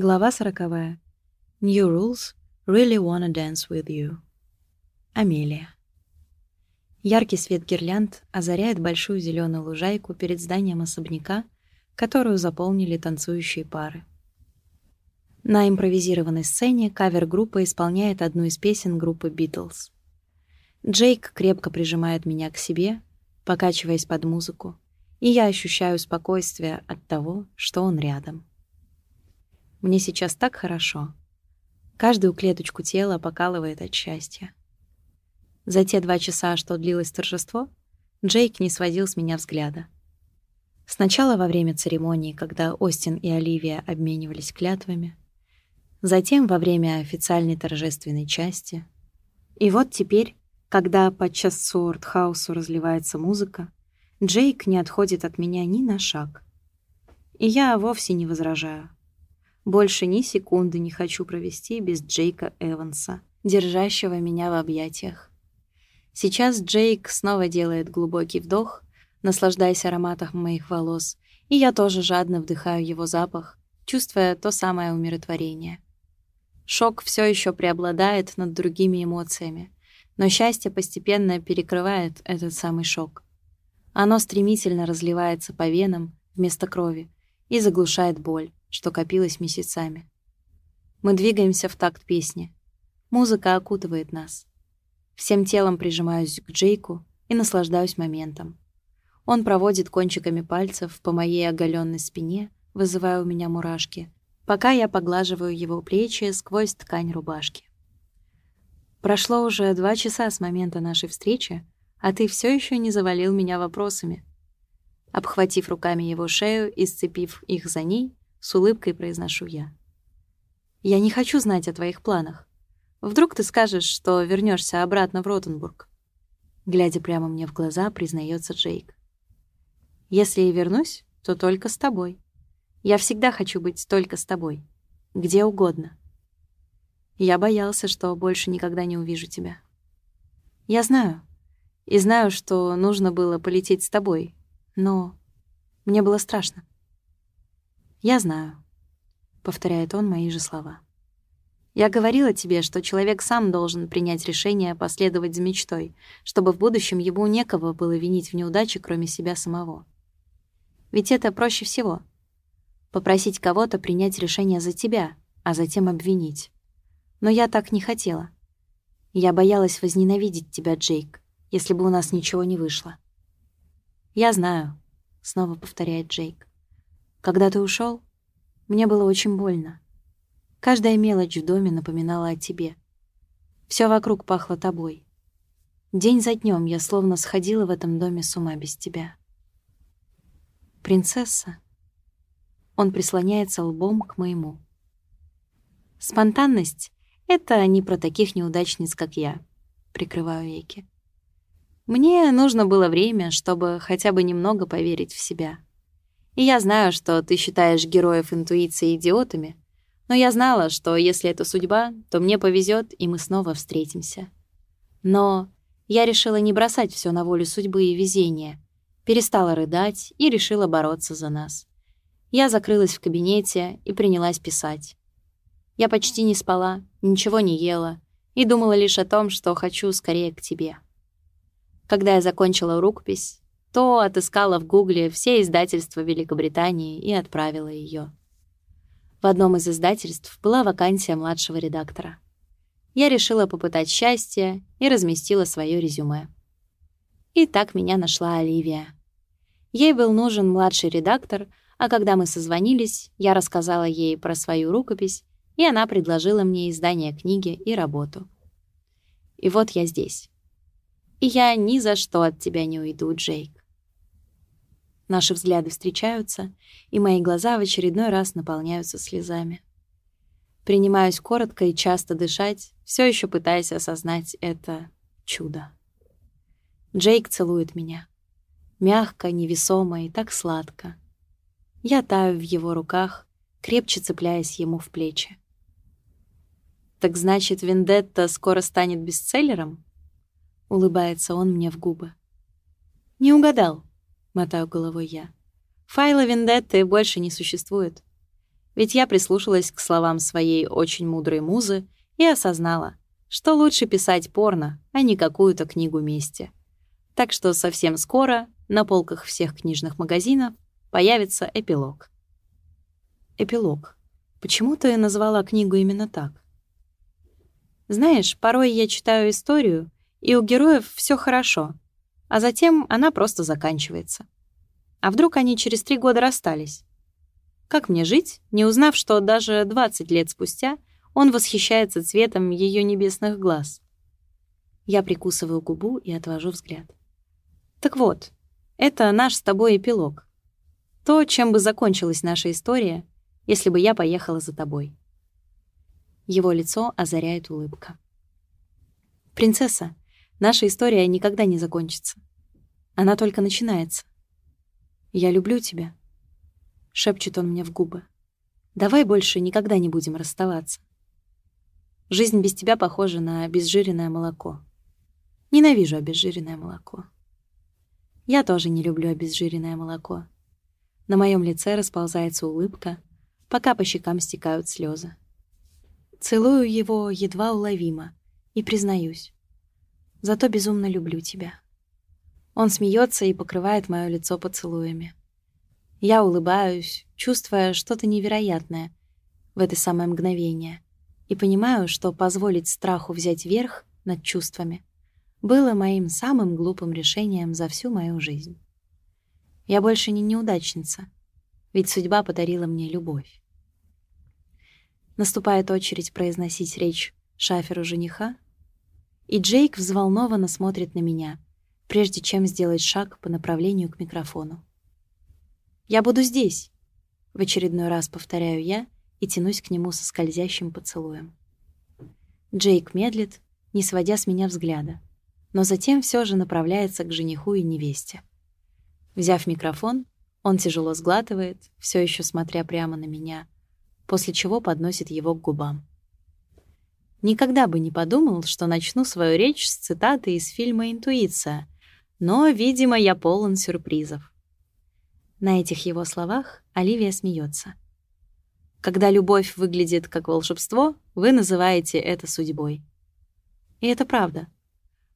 Глава сороковая. New rules. Really wanna dance with you. Амелия. Яркий свет гирлянд озаряет большую зеленую лужайку перед зданием особняка, которую заполнили танцующие пары. На импровизированной сцене кавер-группа исполняет одну из песен группы Beatles. Джейк крепко прижимает меня к себе, покачиваясь под музыку, и я ощущаю спокойствие от того, что он рядом. Мне сейчас так хорошо. Каждую клеточку тела покалывает от счастья. За те два часа, что длилось торжество, Джейк не сводил с меня взгляда. Сначала во время церемонии, когда Остин и Оливия обменивались клятвами, затем во время официальной торжественной части. И вот теперь, когда по Чассуорт-хаусу разливается музыка, Джейк не отходит от меня ни на шаг. И я вовсе не возражаю. Больше ни секунды не хочу провести без Джейка Эванса, держащего меня в объятиях. Сейчас Джейк снова делает глубокий вдох, наслаждаясь ароматом моих волос, и я тоже жадно вдыхаю его запах, чувствуя то самое умиротворение. Шок все еще преобладает над другими эмоциями, но счастье постепенно перекрывает этот самый шок. Оно стремительно разливается по венам вместо крови и заглушает боль что копилось месяцами. Мы двигаемся в такт песни. Музыка окутывает нас. Всем телом прижимаюсь к Джейку и наслаждаюсь моментом. Он проводит кончиками пальцев по моей оголенной спине, вызывая у меня мурашки, пока я поглаживаю его плечи сквозь ткань рубашки. Прошло уже два часа с момента нашей встречи, а ты все еще не завалил меня вопросами. Обхватив руками его шею и сцепив их за ней, с улыбкой произношу я. Я не хочу знать о твоих планах. Вдруг ты скажешь, что вернешься обратно в Ротенбург. Глядя прямо мне в глаза, признается Джейк. Если и вернусь, то только с тобой. Я всегда хочу быть только с тобой. Где угодно. Я боялся, что больше никогда не увижу тебя. Я знаю. И знаю, что нужно было полететь с тобой. Но мне было страшно. «Я знаю», — повторяет он мои же слова. «Я говорила тебе, что человек сам должен принять решение последовать за мечтой, чтобы в будущем ему некого было винить в неудаче, кроме себя самого. Ведь это проще всего — попросить кого-то принять решение за тебя, а затем обвинить. Но я так не хотела. Я боялась возненавидеть тебя, Джейк, если бы у нас ничего не вышло. «Я знаю», — снова повторяет Джейк. Когда ты ушел, мне было очень больно. Каждая мелочь в доме напоминала о тебе. Все вокруг пахло тобой. День за днем я словно сходила в этом доме с ума без тебя. Принцесса. Он прислоняется лбом к моему. Спонтанность — это не про таких неудачниц, как я. Прикрываю веки. Мне нужно было время, чтобы хотя бы немного поверить в себя. И я знаю, что ты считаешь героев интуиции идиотами, но я знала, что если это судьба, то мне повезет, и мы снова встретимся. Но я решила не бросать все на волю судьбы и везения, перестала рыдать и решила бороться за нас. Я закрылась в кабинете и принялась писать. Я почти не спала, ничего не ела и думала лишь о том, что хочу скорее к тебе. Когда я закончила рукопись, то отыскала в Гугле все издательства Великобритании и отправила ее. В одном из издательств была вакансия младшего редактора. Я решила попытать счастье и разместила свое резюме. И так меня нашла Оливия. Ей был нужен младший редактор, а когда мы созвонились, я рассказала ей про свою рукопись, и она предложила мне издание книги и работу. И вот я здесь. И я ни за что от тебя не уйду, Джейк. Наши взгляды встречаются, и мои глаза в очередной раз наполняются слезами. Принимаюсь коротко и часто дышать, все еще пытаясь осознать это чудо. Джейк целует меня. Мягко, невесомо и так сладко. Я таю в его руках, крепче цепляясь ему в плечи. «Так значит, Вендетта скоро станет бестселлером?» Улыбается он мне в губы. «Не угадал», мотаю головой я. Файла Вендетты больше не существует. Ведь я прислушалась к словам своей очень мудрой музы и осознала, что лучше писать порно, а не какую-то книгу мести. Так что совсем скоро на полках всех книжных магазинов появится эпилог. Эпилог. Почему ты назвала книгу именно так? Знаешь, порой я читаю историю, и у героев все хорошо, а затем она просто заканчивается. А вдруг они через три года расстались? Как мне жить, не узнав, что даже 20 лет спустя он восхищается цветом ее небесных глаз? Я прикусываю губу и отвожу взгляд. Так вот, это наш с тобой эпилог. То, чем бы закончилась наша история, если бы я поехала за тобой. Его лицо озаряет улыбка. «Принцесса, наша история никогда не закончится. Она только начинается. Я люблю тебя», — шепчет он мне в губы. «Давай больше никогда не будем расставаться. Жизнь без тебя похожа на обезжиренное молоко. Ненавижу обезжиренное молоко. Я тоже не люблю обезжиренное молоко. На моем лице расползается улыбка, пока по щекам стекают слезы. Целую его едва уловимо и признаюсь. Зато безумно люблю тебя. Он смеется и покрывает мое лицо поцелуями. Я улыбаюсь, чувствуя что-то невероятное в это самое мгновение, и понимаю, что позволить страху взять верх над чувствами было моим самым глупым решением за всю мою жизнь. Я больше не неудачница, ведь судьба подарила мне любовь. Наступает очередь произносить речь шаферу жениха, и Джейк взволнованно смотрит на меня, прежде чем сделать шаг по направлению к микрофону. «Я буду здесь», — в очередной раз повторяю я и тянусь к нему со скользящим поцелуем. Джейк медлит, не сводя с меня взгляда, но затем все же направляется к жениху и невесте. Взяв микрофон, он тяжело сглатывает, все еще смотря прямо на меня — после чего подносит его к губам. Никогда бы не подумал, что начну свою речь с цитаты из фильма «Интуиция», но, видимо, я полон сюрпризов. На этих его словах Оливия смеется. Когда любовь выглядит как волшебство, вы называете это судьбой. И это правда.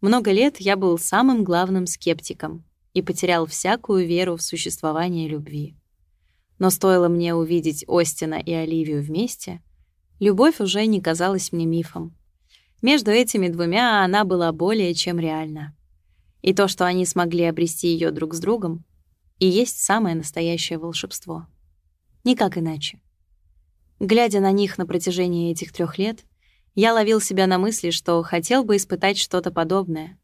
Много лет я был самым главным скептиком и потерял всякую веру в существование любви. Но стоило мне увидеть Остина и Оливию вместе, любовь уже не казалась мне мифом. Между этими двумя она была более чем реальна. И то, что они смогли обрести ее друг с другом, и есть самое настоящее волшебство. Никак иначе. Глядя на них на протяжении этих трех лет, я ловил себя на мысли, что хотел бы испытать что-то подобное,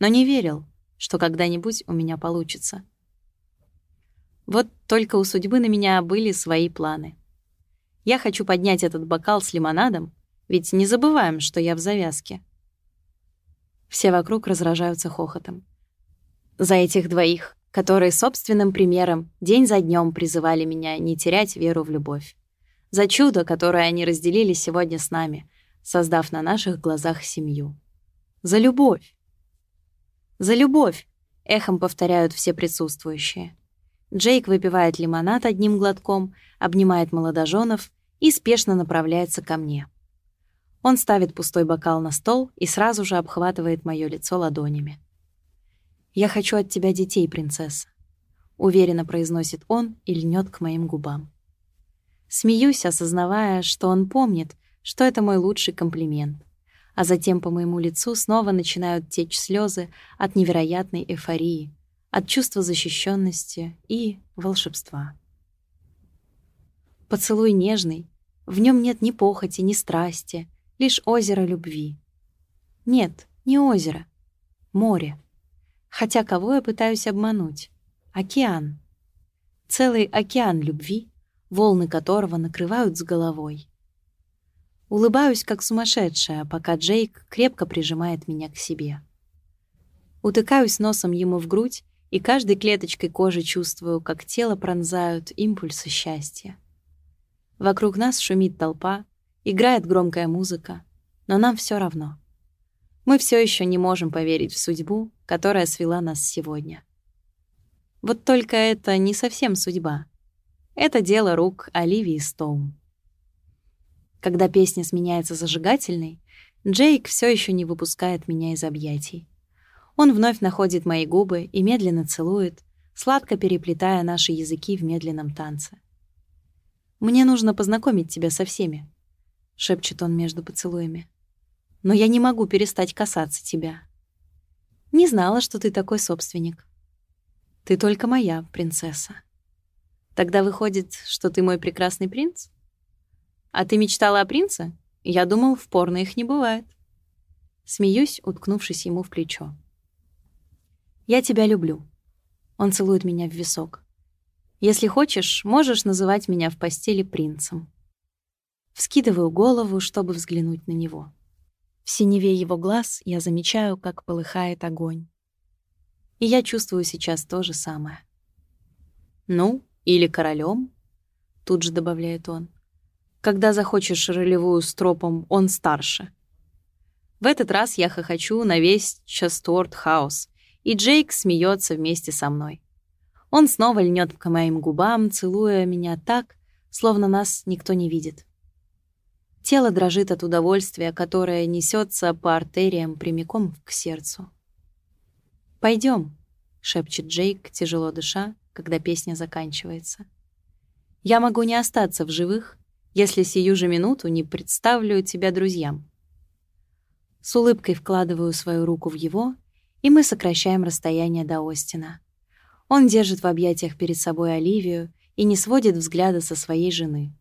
но не верил, что когда-нибудь у меня получится. Вот только у судьбы на меня были свои планы. Я хочу поднять этот бокал с лимонадом, ведь не забываем, что я в завязке. Все вокруг разражаются хохотом. За этих двоих, которые собственным примером день за днем призывали меня не терять веру в любовь. За чудо, которое они разделили сегодня с нами, создав на наших глазах семью. За любовь. За любовь, эхом повторяют все присутствующие. Джейк выпивает лимонад одним глотком, обнимает молодоженов и спешно направляется ко мне. Он ставит пустой бокал на стол и сразу же обхватывает моё лицо ладонями. «Я хочу от тебя детей, принцесса», — уверенно произносит он и льнёт к моим губам. Смеюсь, осознавая, что он помнит, что это мой лучший комплимент, а затем по моему лицу снова начинают течь слезы от невероятной эйфории, от чувства защищенности и волшебства. Поцелуй нежный, в нем нет ни похоти, ни страсти, лишь озеро любви. Нет, не озеро, море. Хотя кого я пытаюсь обмануть? Океан. Целый океан любви, волны которого накрывают с головой. Улыбаюсь, как сумасшедшая, пока Джейк крепко прижимает меня к себе. Утыкаюсь носом ему в грудь и каждой клеточкой кожи чувствую, как тело пронзают импульсы счастья. Вокруг нас шумит толпа, играет громкая музыка, но нам все равно. Мы все еще не можем поверить в судьбу, которая свела нас сегодня. Вот только это не совсем судьба. Это дело рук Оливии Стоун. Когда песня сменяется зажигательной, Джейк все еще не выпускает меня из объятий. Он вновь находит мои губы и медленно целует, сладко переплетая наши языки в медленном танце. «Мне нужно познакомить тебя со всеми», — шепчет он между поцелуями. «Но я не могу перестать касаться тебя. Не знала, что ты такой собственник. Ты только моя принцесса. Тогда выходит, что ты мой прекрасный принц? А ты мечтала о принце? Я думал, в порно их не бывает». Смеюсь, уткнувшись ему в плечо. «Я тебя люблю». Он целует меня в висок. «Если хочешь, можешь называть меня в постели принцем». Вскидываю голову, чтобы взглянуть на него. В синеве его глаз я замечаю, как полыхает огонь. И я чувствую сейчас то же самое. «Ну, или королем, тут же добавляет он. «Когда захочешь ролевую с тропом, он старше». В этот раз я хохочу на весь Часторт Хаус, и Джейк смеется вместе со мной. Он снова льнет к моим губам, целуя меня так, словно нас никто не видит. Тело дрожит от удовольствия, которое несется по артериям прямиком к сердцу. Пойдем, шепчет Джейк, тяжело дыша, когда песня заканчивается. «Я могу не остаться в живых, если сию же минуту не представлю тебя друзьям». С улыбкой вкладываю свою руку в его и мы сокращаем расстояние до Остина. Он держит в объятиях перед собой Оливию и не сводит взгляда со своей жены.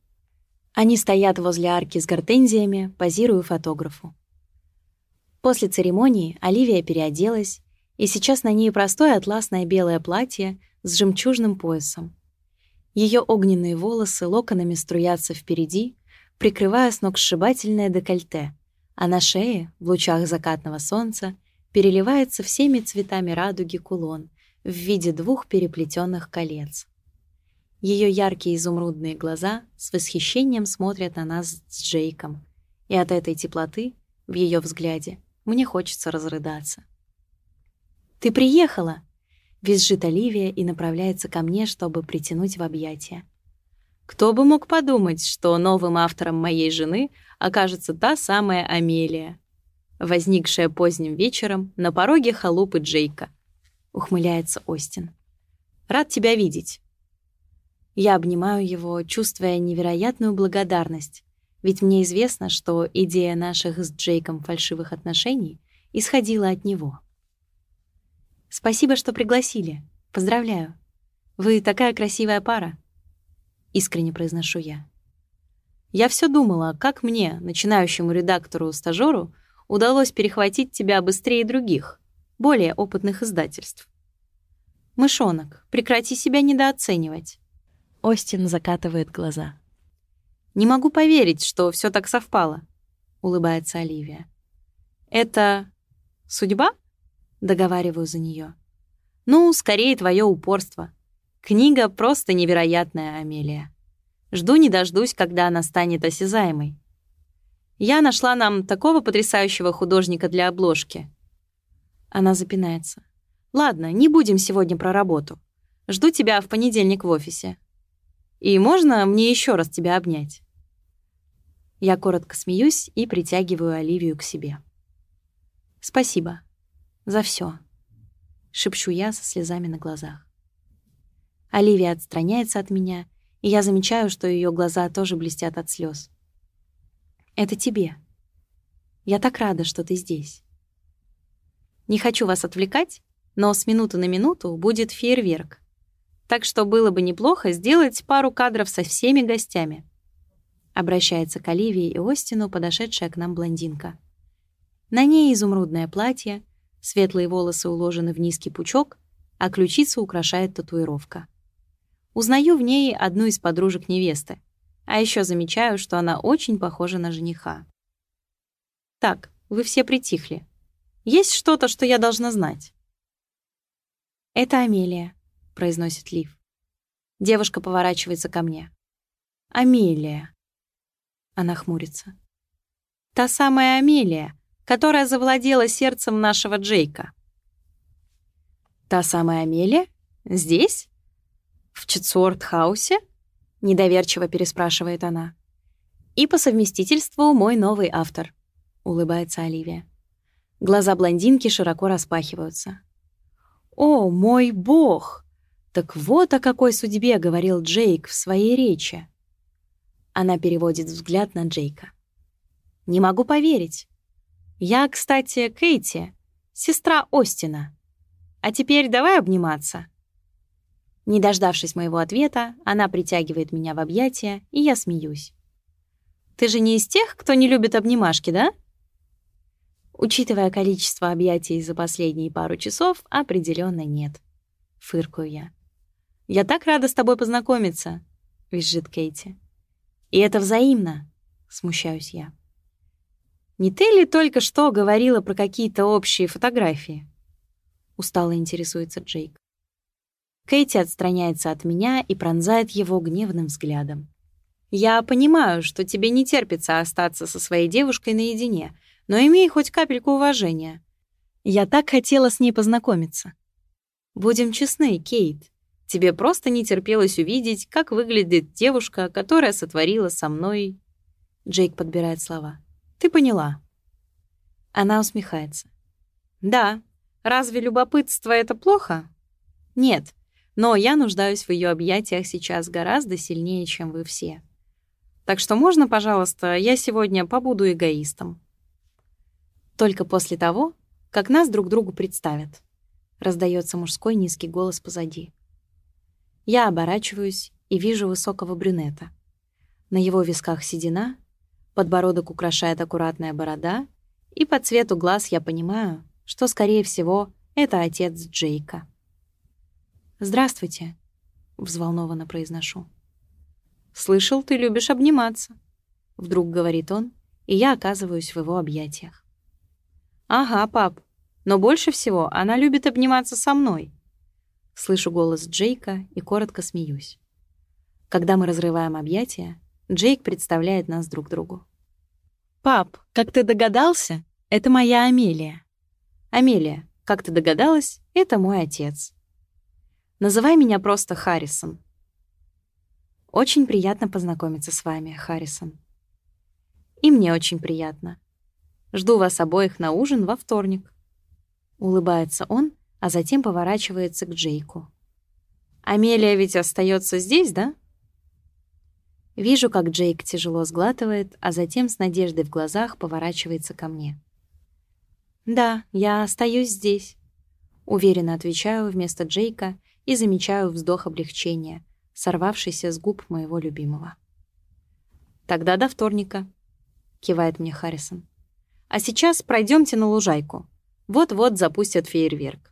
Они стоят возле арки с гортензиями, позируя фотографу. После церемонии Оливия переоделась, и сейчас на ней простое атласное белое платье с жемчужным поясом. Ее огненные волосы локонами струятся впереди, прикрывая сногсшибательное декольте, а на шее, в лучах закатного солнца, переливается всеми цветами радуги кулон в виде двух переплетенных колец. Ее яркие изумрудные глаза с восхищением смотрят на нас с Джейком, и от этой теплоты в ее взгляде мне хочется разрыдаться. «Ты приехала!» — визжит Оливия и направляется ко мне, чтобы притянуть в объятия. Кто бы мог подумать, что новым автором моей жены окажется та самая Амелия возникшая поздним вечером на пороге халупы Джейка. Ухмыляется Остин. «Рад тебя видеть». Я обнимаю его, чувствуя невероятную благодарность, ведь мне известно, что идея наших с Джейком фальшивых отношений исходила от него. «Спасибо, что пригласили. Поздравляю. Вы такая красивая пара», — искренне произношу я. Я все думала, как мне, начинающему редактору-стажёру, удалось перехватить тебя быстрее других, более опытных издательств. «Мышонок, прекрати себя недооценивать». Остин закатывает глаза. «Не могу поверить, что все так совпало», — улыбается Оливия. «Это судьба?» — договариваю за нее. «Ну, скорее твое упорство. Книга просто невероятная, Амелия. Жду не дождусь, когда она станет осязаемой. Я нашла нам такого потрясающего художника для обложки. Она запинается. Ладно, не будем сегодня про работу. Жду тебя в понедельник в офисе. И можно мне еще раз тебя обнять? Я коротко смеюсь и притягиваю Оливию к себе. Спасибо за все, шепчу я со слезами на глазах. Оливия отстраняется от меня, и я замечаю, что ее глаза тоже блестят от слез. Это тебе. Я так рада, что ты здесь. Не хочу вас отвлекать, но с минуты на минуту будет фейерверк. Так что было бы неплохо сделать пару кадров со всеми гостями. Обращается к Оливии и Остину, подошедшая к нам блондинка. На ней изумрудное платье, светлые волосы уложены в низкий пучок, а ключицу украшает татуировка. Узнаю в ней одну из подружек невесты. А еще замечаю, что она очень похожа на жениха. Так, вы все притихли. Есть что-то, что я должна знать? Это Амелия, произносит Лив. Девушка поворачивается ко мне. Амелия. Она хмурится. Та самая Амелия, которая завладела сердцем нашего Джейка. Та самая Амелия? Здесь? В Четсуорт-хаусе? Недоверчиво переспрашивает она. «И по совместительству мой новый автор», — улыбается Оливия. Глаза блондинки широко распахиваются. «О, мой бог! Так вот о какой судьбе говорил Джейк в своей речи!» Она переводит взгляд на Джейка. «Не могу поверить. Я, кстати, Кейти, сестра Остина. А теперь давай обниматься». Не дождавшись моего ответа, она притягивает меня в объятия, и я смеюсь. «Ты же не из тех, кто не любит обнимашки, да?» Учитывая количество объятий за последние пару часов, определенно нет. Фыркаю я. «Я так рада с тобой познакомиться», — визжит Кейти. «И это взаимно», — смущаюсь я. «Не ты ли только что говорила про какие-то общие фотографии?» Устало интересуется Джейк. Кейти отстраняется от меня и пронзает его гневным взглядом. «Я понимаю, что тебе не терпится остаться со своей девушкой наедине, но имей хоть капельку уважения. Я так хотела с ней познакомиться. Будем честны, Кейт, тебе просто не терпелось увидеть, как выглядит девушка, которая сотворила со мной... Джейк подбирает слова. Ты поняла. Она усмехается. Да, разве любопытство — это плохо? Нет, но я нуждаюсь в ее объятиях сейчас гораздо сильнее, чем вы все. Так что можно, пожалуйста, я сегодня побуду эгоистом. Только после того, как нас друг другу представят. Раздается мужской низкий голос позади. Я оборачиваюсь и вижу высокого брюнета. На его висках седина, подбородок украшает аккуратная борода, и по цвету глаз я понимаю, что, скорее всего, это отец Джейка. «Здравствуйте», — взволнованно произношу. «Слышал, ты любишь обниматься», — вдруг говорит он, и я оказываюсь в его объятиях. «Ага, пап. Но больше всего она любит обниматься со мной». Слышу голос Джейка и коротко смеюсь. Когда мы разрываем объятия, Джейк представляет нас друг другу. «Пап, как ты догадался, это моя Амелия. Амелия, как ты догадалась, это мой отец. Называй меня просто Харрисон». «Очень приятно познакомиться с вами, Харрисон». «И мне очень приятно. Жду вас обоих на ужин во вторник». Улыбается он, а затем поворачивается к Джейку. «Амелия ведь остается здесь, да?» Вижу, как Джейк тяжело сглатывает, а затем с надеждой в глазах поворачивается ко мне. «Да, я остаюсь здесь», — уверенно отвечаю вместо Джейка и замечаю вздох облегчения, сорвавшийся с губ моего любимого. «Тогда до вторника», — кивает мне Харрисон. А сейчас пройдемте на лужайку. Вот-вот запустят фейерверк.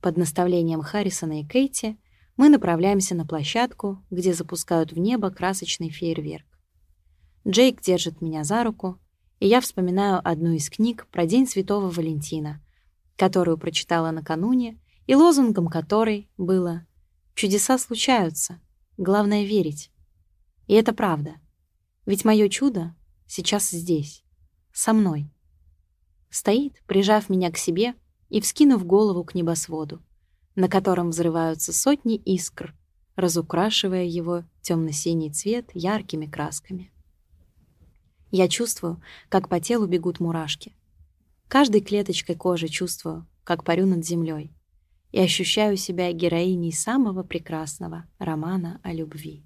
Под наставлением Харрисона и Кейти мы направляемся на площадку, где запускают в небо красочный фейерверк. Джейк держит меня за руку, и я вспоминаю одну из книг про День Святого Валентина, которую прочитала накануне, и лозунгом которой было «Чудеса случаются, главное — верить». И это правда. Ведь мое чудо сейчас здесь со мной. Стоит, прижав меня к себе и вскинув голову к небосводу, на котором взрываются сотни искр, разукрашивая его темно-синий цвет яркими красками. Я чувствую, как по телу бегут мурашки. Каждой клеточкой кожи чувствую, как парю над землей, и ощущаю себя героиней самого прекрасного романа о любви.